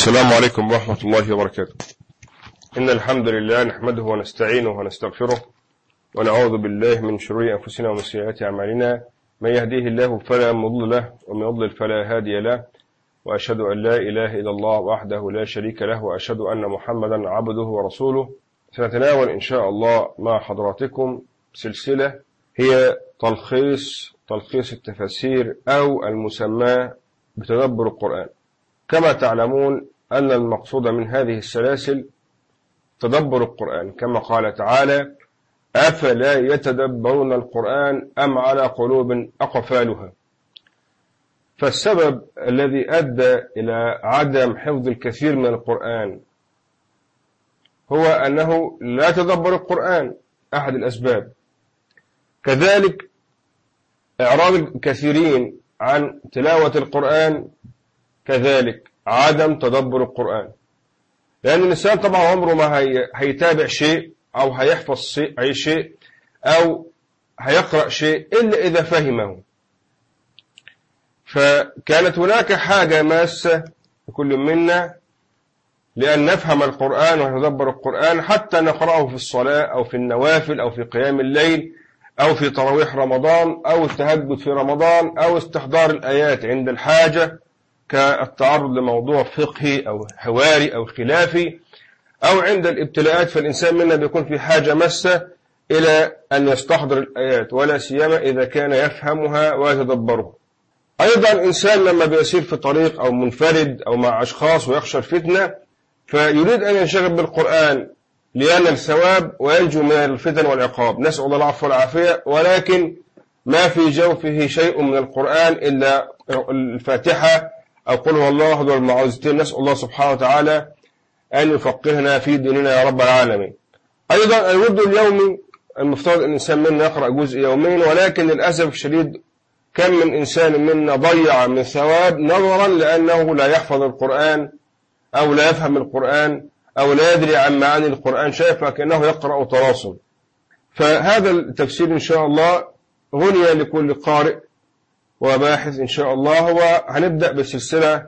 السلام عليكم ورحمة الله وبركاته. إن الحمد لله نحمده ونستعينه ونستغفره ونعوذ بالله من شرور أنفسنا ومن سيئات أعمالنا. من يهديه الله فلا مضل له ومن يضلل فلا هادي له. وأشهد أن لا إله إلا الله وحده لا شريك له وأشهد أن محمدا عبده ورسوله. سنتناول إن شاء الله مع حضراتكم سلسلة هي تلخيص تلخيص التفاسير أو المسمى بتدبر القرآن. كما تعلمون أن المقصود من هذه السلاسل تدبر القرآن. كما قال تعالى أفلا يتدبرون القرآن أم على قلوب أقفالها؟ فالسبب الذي أدى إلى عدم حفظ الكثير من القرآن هو أنه لا تدبر القرآن أحد الأسباب. كذلك إعراض الكثيرين عن تلاوة القرآن كذلك. عدم تدبر القرآن. لأن الإنسان طبعا عمره ما هيتابع شيء أو هيحفظ أي شيء أو هيقرأ شيء إلا إذا فهمه. فكانت هناك حاجة ماسة لكل منا لأن نفهم القرآن ونتدبر القرآن حتى نقرأه في الصلاة أو في النوافل أو في قيام الليل أو في تراويح رمضان أو التهجد في رمضان أو استحضار الآيات عند الحاجة. كالتعرض لموضوع فقهي أو حواري أو خلافي أو عند الابتلاءات فالإنسان منا بيكون في حاجة مسة إلى أن يستحضر الآيات ولا سيما إذا كان يفهمها ويتدبرها أيضا الإنسان لما بيسير في طريق أو منفرد أو مع أشخاص ويخشى الفتنة فيريد أن ينشغل بالقرآن لينال ثواب وينجو من الفتن والعقاب. نسأل الله العفو والعافية. ولكن ما في جوفه شيء من القرآن إلا الفاتحة أو قل هو الله أحد والمعوذتين نسأل الله سبحانه وتعالى أن يفقهنا في ديننا يا رب العالمين. أيضا الود اليومي المفترض أن الإنسان منا يقرأ جزء يومين ولكن للأسف الشديد كم من إنسان منا ضيع من ثواب نظرا لأنه لا يحفظ القرآن أو لا يفهم القرآن أو لا يدري عن معاني القرآن شايف كأنه يقرأ تراصل فهذا التفسير إن شاء الله غني لكل قارئ وباحث إن شاء الله. هو هنبدأ بالسلسلة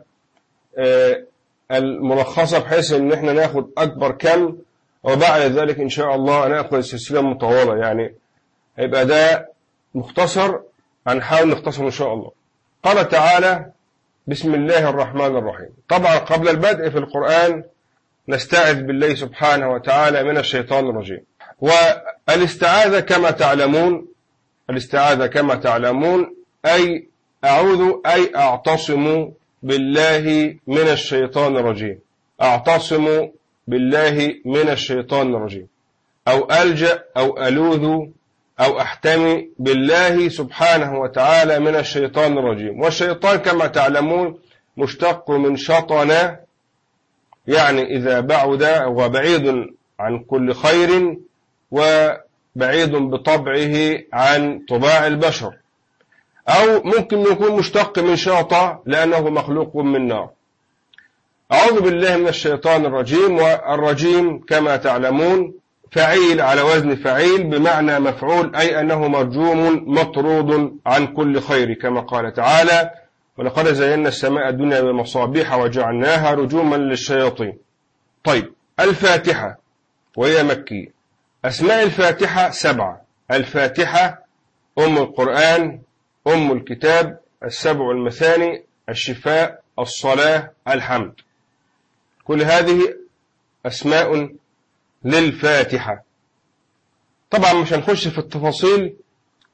الملخصة بحيث إن إحنا ناخد أكبر كم وبعد ذلك إن شاء الله ناخد السلسلة مطولة. يعني هيبقى ده مختصر هنحاول نختصر إن شاء الله. قال تعالى بسم الله الرحمن الرحيم. طبعا قبل البدء في القرآن نستعذ بالله سبحانه وتعالى من الشيطان الرجيم. والإستعاذة كما تعلمون الإستعاذة كما تعلمون أي أعوذ أي أعتصم بالله من الشيطان الرجيم. أعتصم بالله من الشيطان الرجيم. أو ألجأ أو ألوذ أو أحتمي بالله سبحانه وتعالى من الشيطان الرجيم. والشيطان كما تعلمون مشتق من شطن يعني إذا بعد وبعيد عن كل خير وبعيد بطبعه عن طباع البشر. أو ممكن يكون مشتق من شاطة لأنه مخلوق من نار. أعوذ بالله من الشيطان الرجيم والرجيم كما تعلمون فعيل على وزن فعيل بمعنى مفعول أي أنه مرجوم مطرود عن كل خير كما قال تعالى ولقد زينا السماء الدنيا بمصابيح وجعلناها رجوما للشياطين طيب الفاتحة وهي مكية. أسماء الفاتحة سبعة. الفاتحة أم القرآن أم الكتاب السبع المثاني الشفاء الصلاة الحمد. كل هذه أسماء للفاتحة. طبعا مش هنخش في التفاصيل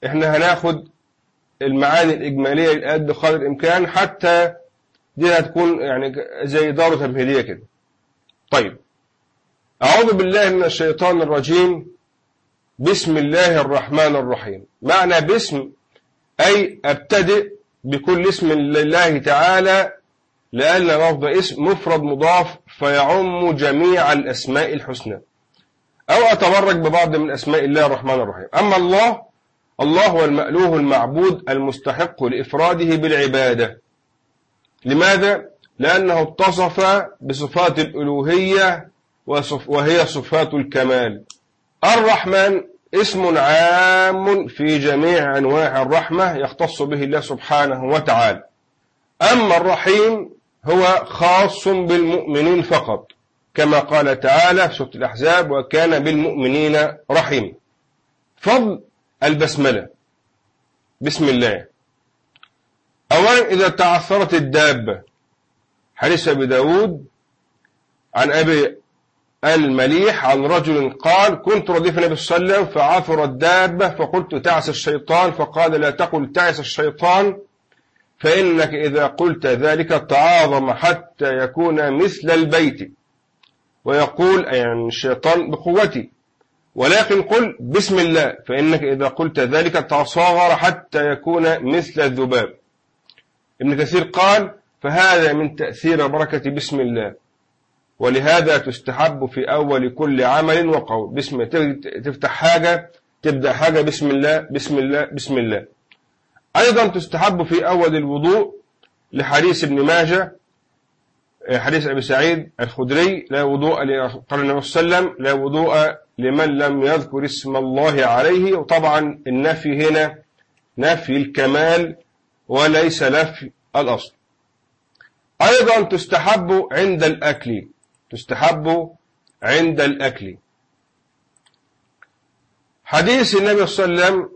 إحنا هناخد المعاني الإجمالية لقد قدر الإمكان حتى دي هتكون يعني زي دارة تمهيدية كده. طيب أعوذ بالله من الشيطان الرجيم. بسم الله الرحمن الرحيم. معنى باسم أي أبتدئ بكل اسم لله تعالى لأن لفظ اسم مفرد مضاف فيعم جميع الأسماء الحسنى. أو أتبرك ببعض من أسماء الله الرحمن الرحيم. أما الله الله هو المألوه المعبود المستحق لإفراده بالعبادة. لماذا؟ لأنه اتصف بصفات الألوهية وهي صفات الكمال. الرحمن اسم عام في جميع أنواع الرحمة يختص به الله سبحانه وتعالى. أما الرحيم هو خاص بالمؤمنين فقط كما قال تعالى في سورة الأحزاب وكان بالمؤمنين رحيم فضل البسملة. بسم الله. أولا إذا تعثرت الدابة. حديث أبي داود عن أبي المليح عن رجل قال كنت رديف النبي صلى الله عليه وسلم فعثر الدابة فقلت تعس الشيطان فقال لا تقل تعس الشيطان فإنك إذا قلت ذلك تعاظم حتى يكون مثل البيت ويقول يعني الشيطان بقوتي ولكن قل بسم الله فإنك إذا قلت ذلك تصاغر حتى يكون مثل الذباب. ابن كثير قال فهذا من تأثير بركة بسم الله. ولهذا تستحب في أول كل عمل وقول. بسم تفتح حاجة تبدأ حاجة بسم الله بسم الله بسم الله. أيضا تستحب في أول الوضوء لحديث ابن ماجه حديث أبي سعيد الخدري لا وضوء قال النبي صلى الله عليه وسلم لا وضوء لمن لم يذكر اسم الله عليه. وطبعا النفي هنا نفي الكمال وليس نفي الأصل. أيضا تستحب عند الأكل تستحب عند الأكل. حديث النبي صلى الله عليه وسلم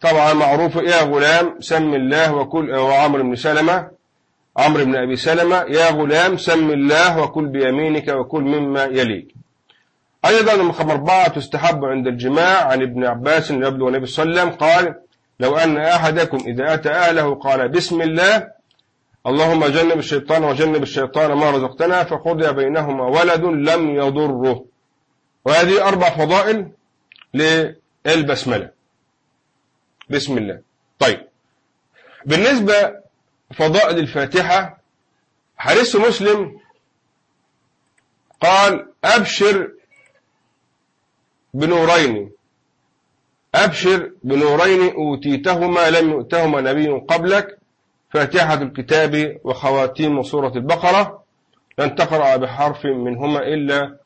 طبعا معروف يا غلام سم الله وكل وعمر بن سلمة عمرو بن أبي سلمة يا غلام سم الله وكل بيمينك وكل مما يليك. أيضا رقم أربعة تستحب عند الجماع عن ابن عباس يبدو النبي صلى الله عليه وسلم قال لو أن أحدكم إذا أتى أهله قال بسم الله اللهم جنب الشيطان وجنب الشيطان ما رزقتنا فقضي بينهما ولد لم يضره. وهذه أربع فضائل للبسملة. بسم الله. طيب. بالنسبة فضائل الفاتحة حديث مسلم قال أبشر بنورين. أبشر بنورين أوتيتهما لم يؤتهما نبي قبلك. فاتحة الكتاب وخواتيم سورة البقرة لن تقرأ بحرف منهما إلا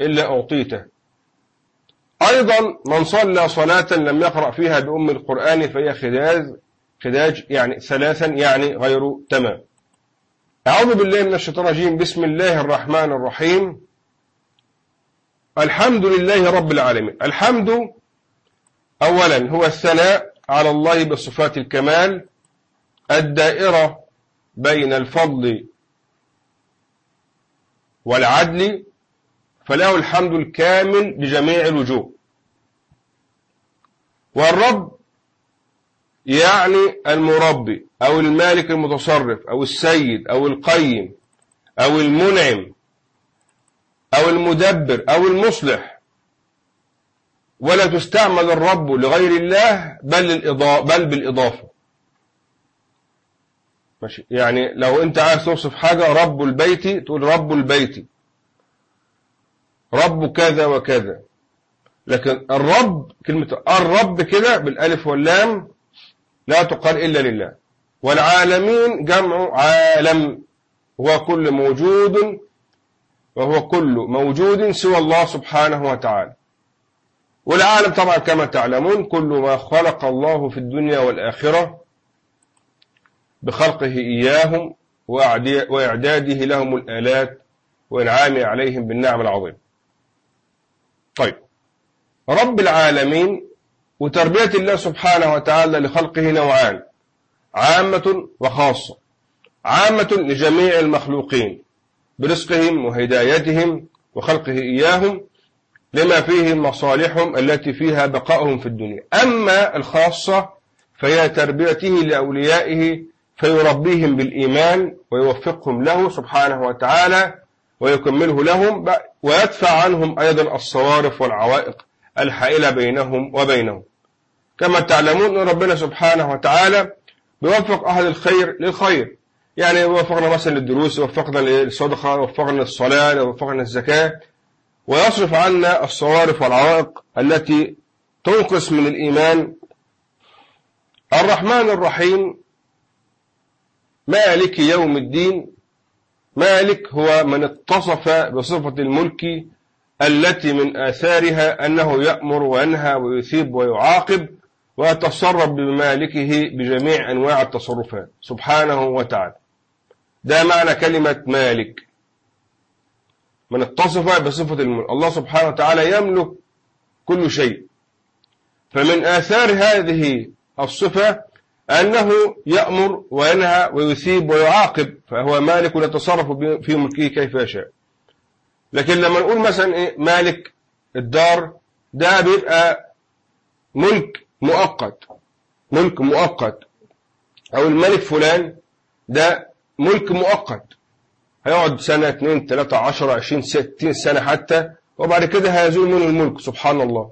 إلا أعطيته. أيضا من صلى صلاة لم يقرأ فيها بأم القرآن فهي خداج خداج يعني ثلاثا يعني غير تمام. أعوذ بالله من الشيطان الرجيم. بسم الله الرحمن الرحيم. الحمد لله رب العالمين. الحمد أولا هو الثناء على الله بصفات الكمال. الدائرة بين الفضل والعدل فله الحمد الكامل بجميع الوجوه. والرب يعني المربي أو المالك المتصرف أو السيد أو القيم أو المنعم أو المدبر أو المصلح. ولا تستعمل الرب لغير الله بل, بل بالإضافة. ماشي. يعني لو أنت عايز توصف حاجة رب البيت تقول رب البيت. رب كذا وكذا. لكن الرب كلمة الرب كده بالألف واللام لا تقال إلا لله. والعالمين جمع عالم. هو كل موجود وهو كل موجود سوى الله سبحانه وتعالى. والعالم طبعا كما تعلمون كل ما خلق الله في الدنيا والآخرة بخلقه إياهم وإعداده لهم الآلات وإنعامه عليهم بالنعم العظيم. طيب. رب العالمين وتربية الله سبحانه وتعالى لخلقه نوعان عامة وخاصة. عامة لجميع المخلوقين برزقهم وهدايتهم وخلقه إياهم لما فيه مصالحهم التي فيها بقائهم في الدنيا. أما الخاصة فهي تربيته لأوليائه فيربيهم بالإيمان ويوفقهم له سبحانه وتعالى ويكمله لهم ويدفع عنهم أيضا الصوارف والعوائق الحائلة بينهم وبينهم. كما تعلمون ربنا سبحانه وتعالى بيوفق أهل الخير للخير. يعني وفقنا مثلا للدروس وفقنا للصدقة وفقنا للصلاة وفقنا للزكاة. ويصرف عنا الصوارف والعوائق التي تنقص من الإيمان. الرحمن الرحيم مالك يوم الدين مالك هو من اتصف بصفة الملك التي من آثارها أنه يأمر وينهى ويثيب ويعاقب ويتصرف بمالكه بجميع أنواع التصرفات. سبحانه وتعالى. ده معنى كلمة مالك. من اتصف بصفة الملك. الله سبحانه وتعالى يملك كل شيء. فمن آثار هذه الصفة أنه يأمر وينهى ويثيب ويعاقب فهو مالك يتصرف في ملكه كيف يشاء. لكن لما نقول مثلا إيه مالك الدار ده بيبقى ملك مؤقت ملك مؤقت. أو الملك فلان ده ملك مؤقت. هيقعد سنة اثنين ثلاثة عشر عشرين ستين سنة حتى وبعد كده هيزول منه الملك سبحان الله.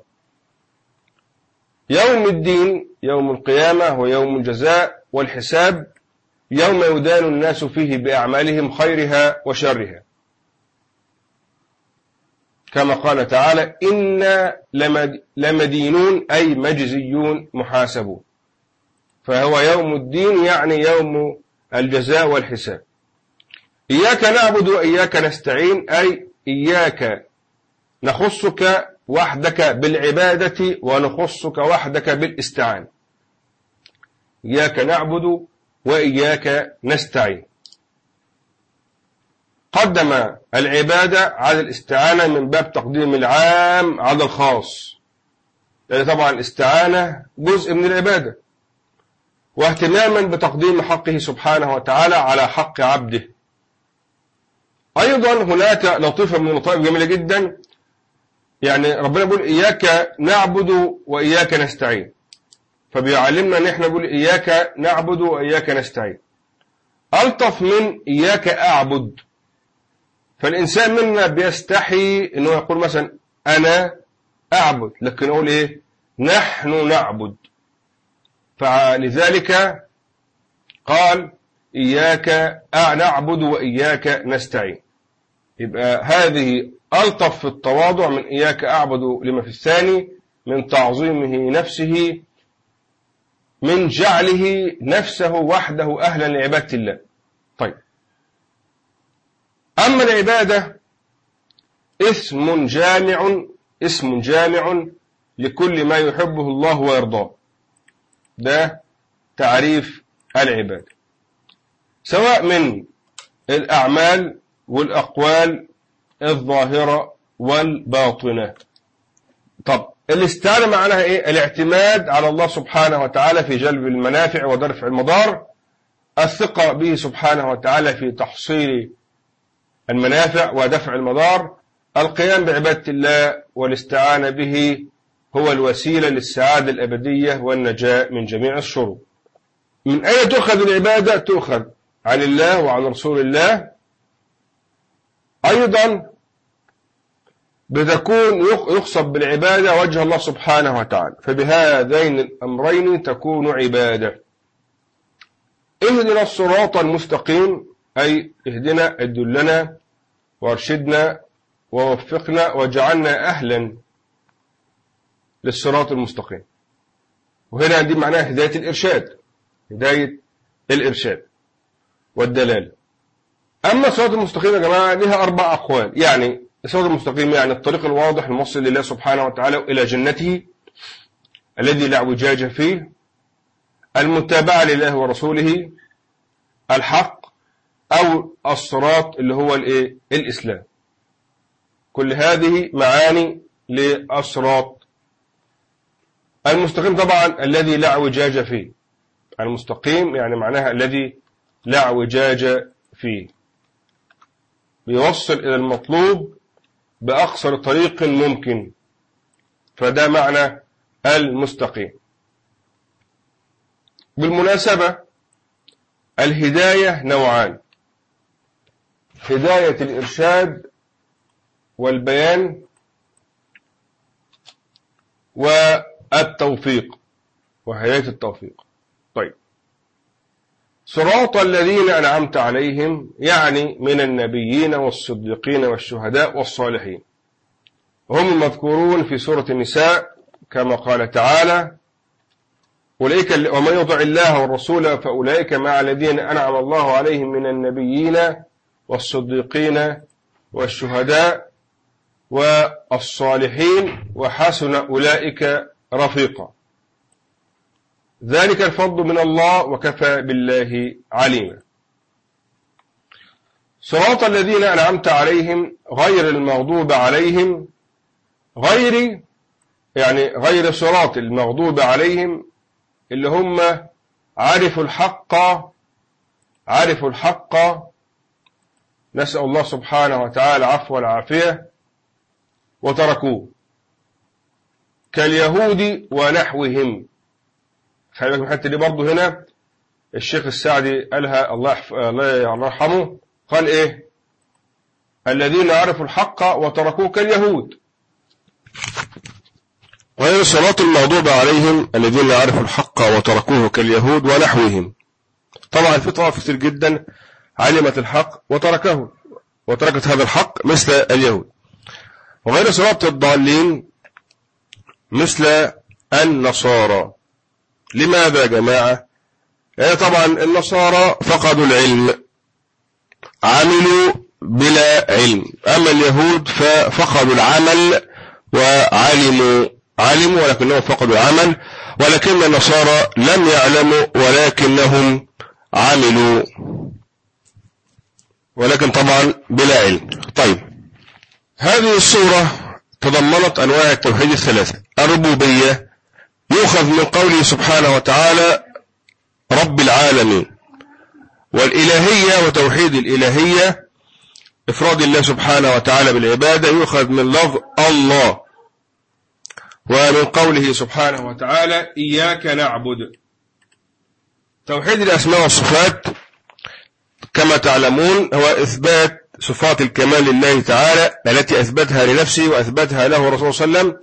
يوم الدين يوم القيامة هو يوم الجزاء والحساب يوم يدان الناس فيه بأعمالهم خيرها وشرها. كما قال تعالى إنا لمدينون أي مجزيون محاسبون. فهو يوم الدين يعني يوم الجزاء والحساب. إياك نعبد وإياك نستعين أي إياك نخصك وحدك بالعبادة ونخصك وحدك بالاستعانة إياك نعبد وإياك نستعين. قدم العبادة على الاستعانة من باب تقديم العام على الخاص. لأن طبعا الاستعانة جزء من العبادة. واهتماما بتقديم حقه سبحانه وتعالى على حق عبده. أيضا هناك لطيفة من اللطائف جميلة جدا يعني ربنا يقول إياك نعبد وإياك نستعين. فبيعلمنا أن إحنا نقول إياك نعبد وإياك نستعين. ألطف من إياك أعبد. فالإنسان منا بيستحي أنه يقول مثلا أنا أعبد لكن أقول إيه؟ نحن نعبد. فلذلك قال إياك نعبد وإياك نستعين. يبقى هذه ألطف في التواضع من إياك أعبد لما في الثاني من تعظيمه نفسه من جعله نفسه وحده أهلا لعبادة الله. طيب. أما العبادة اسم جامع اسم جامع لكل ما يحبه الله ويرضاه. ده تعريف العبادة. سواء من الأعمال والأقوال الظاهرة والباطنة. طب الاستعانة معناها إيه؟ الاعتماد على الله سبحانه وتعالى في جلب المنافع ودرفع المضار الثقة به سبحانه وتعالى في تحصيل المنافع ودفع المضار القيام بعبادة الله والاستعانة به هو الوسيلة للسعادة الأبدية والنجاة من جميع الشرور. من أين تؤخذ العبادة؟ تؤخذ عن الله وعن رسول الله. أيضا بتكون يقصد بالعبادة وجه الله سبحانه وتعالى. فبهذين الأمرين تكون عبادة. اهدنا الصراط المستقيم أي اهدنا ادلنا وارشدنا ووفقنا وجعلنا أهلا للصراط المستقيم. وهنا دي معناها هداية الإرشاد. هداية الإرشاد والدلالة. أما الصراط المستقيم يا جماعة لها أربع أقوال. يعني الصراط المستقيم يعني الطريق الواضح الموصل لله سبحانه وتعالى إلى جنته الذي لا اعوجاج فيه المتابعة لله ورسوله الحق أو الصراط اللي هو الإيه؟ الإسلام. كل هذه معاني للصراط. المستقيم طبعا الذي لا اعوجاج فيه. المستقيم يعني معناها الذي لا اعوجاج فيه. بيوصل إلى المطلوب بأقصر طريق ممكن. فده معنى المستقيم. بالمناسبة الهداية نوعان. هداية الإرشاد والبيان والتوفيق وهداية التوفيق. طيب. صراط الذين أنعمت عليهم يعني من النبيين والصديقين والشهداء والصالحين. هم المذكورون في سورة النساء كما قال تعالى أولئك ومن يطع الله والرسول فأولئك مع الذين أنعم الله عليهم من النبيين والصديقين والشهداء والصالحين وحسن أولئك رفيقا. ذلك الفضل من الله وكفى بالله عليما. صراط الذين أنعمت عليهم غير المغضوب عليهم غير يعني غير صراط المغضوب عليهم اللي هم عرفوا الحق عرفوا الحق. نسأل الله سبحانه وتعالى العفو والعافية. وتركوه كاليهود ونحوهم. خلي بالك الحته دي برضه هنا الشيخ السعدي قالها الله الله يرحمه قال إيه؟ الذين عرفوا الحق وتركوه كاليهود غير صلاة المغضوب عليهم الذين عرفوا الحق وتركوه كاليهود ونحوهم. طبعا في طوائف كثير جدا علمت الحق وتركه وتركت هذا الحق مثل اليهود. وغير صلاة الضالين مثل النصارى. لماذا يا جماعة؟ يعني طبعا النصارى فقدوا العلم عملوا بلا علم أما اليهود ففقدوا العمل وعلموا علموا ولكنهم فقدوا العمل ولكن النصارى لم يعلموا ولكنهم عملوا ولكن طبعا بلا علم. طيب هذه الصورة تضمنت أنواع التوحيد الثلاثة الربوبية يؤخذ من قوله سبحانه وتعالى رب العالمين. والإلهية وتوحيد الإلهية إفراد الله سبحانه وتعالى بالعبادة يؤخذ من لفظ الله ومن قوله سبحانه وتعالى إياك نعبد. توحيد الأسماء والصفات كما تعلمون هو إثبات صفات الكمال لله تعالى التي أثبتها لنفسه وأثبتها له الرسول صلى الله عليه وسلم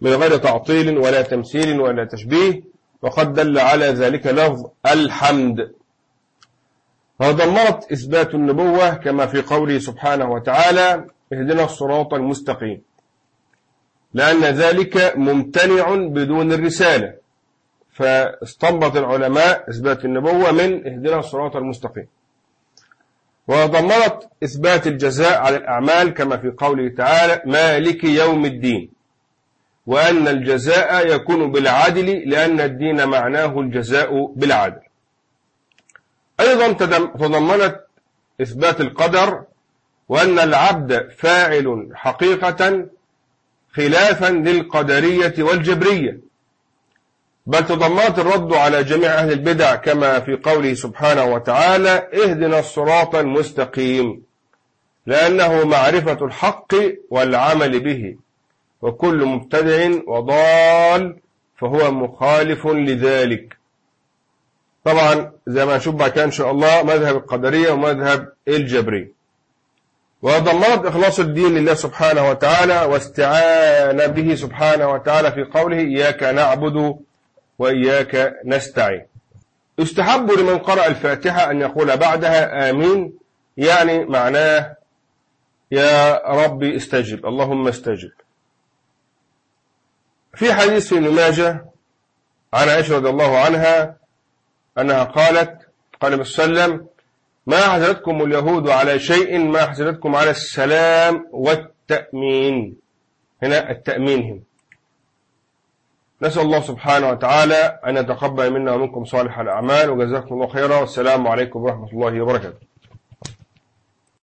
من غير تعطيل ولا تمثيل ولا تشبيه وقد دل على ذلك لفظ الحمد. وضمرت إثبات النبوة كما في قوله سبحانه وتعالى اهدنا الصراط المستقيم لأن ذلك ممتنع بدون الرسالة. فاستنبط العلماء إثبات النبوة من اهدنا الصراط المستقيم وضمنت إثبات الجزاء على الأعمال كما في قوله تعالى مالك يوم الدين وأن الجزاء يكون بالعدل لأن الدين معناه الجزاء بالعدل. أيضا تضمنت إثبات القدر وأن العبد فاعل حقيقة خلافا للقدرية والجبرية. بل تضمنت الرد على جميع أهل البدع كما في قوله سبحانه وتعالى اهدنا الصراط المستقيم لأنه معرفة الحق والعمل به. وكل مبتدع وضال فهو مخالف لذلك. طبعا زي ما نشوف بعد كده إن شاء الله مذهب القدرية ومذهب الجبري وضمنت إخلاص الدين لله سبحانه وتعالى واستعان به سبحانه وتعالى في قوله إياك نعبد وإياك نستعين. يستحب لمن قرأ الفاتحة أن يقول بعدها آمين يعني معناه يا ربي استجب اللهم استجب. في حديث في ماجه عن عائشة رضي الله عنها أنها قالت قال النبي صلى الله عليه وسلم ما حزنتكم اليهود على شيء ما حزنتكم على السلام والتأمين. هنا التأمين هم نسأل الله سبحانه وتعالى أن يتقبل منا ومنكم صالح الأعمال وجزاكم الله خيرا والسلام عليكم ورحمة الله وبركاته.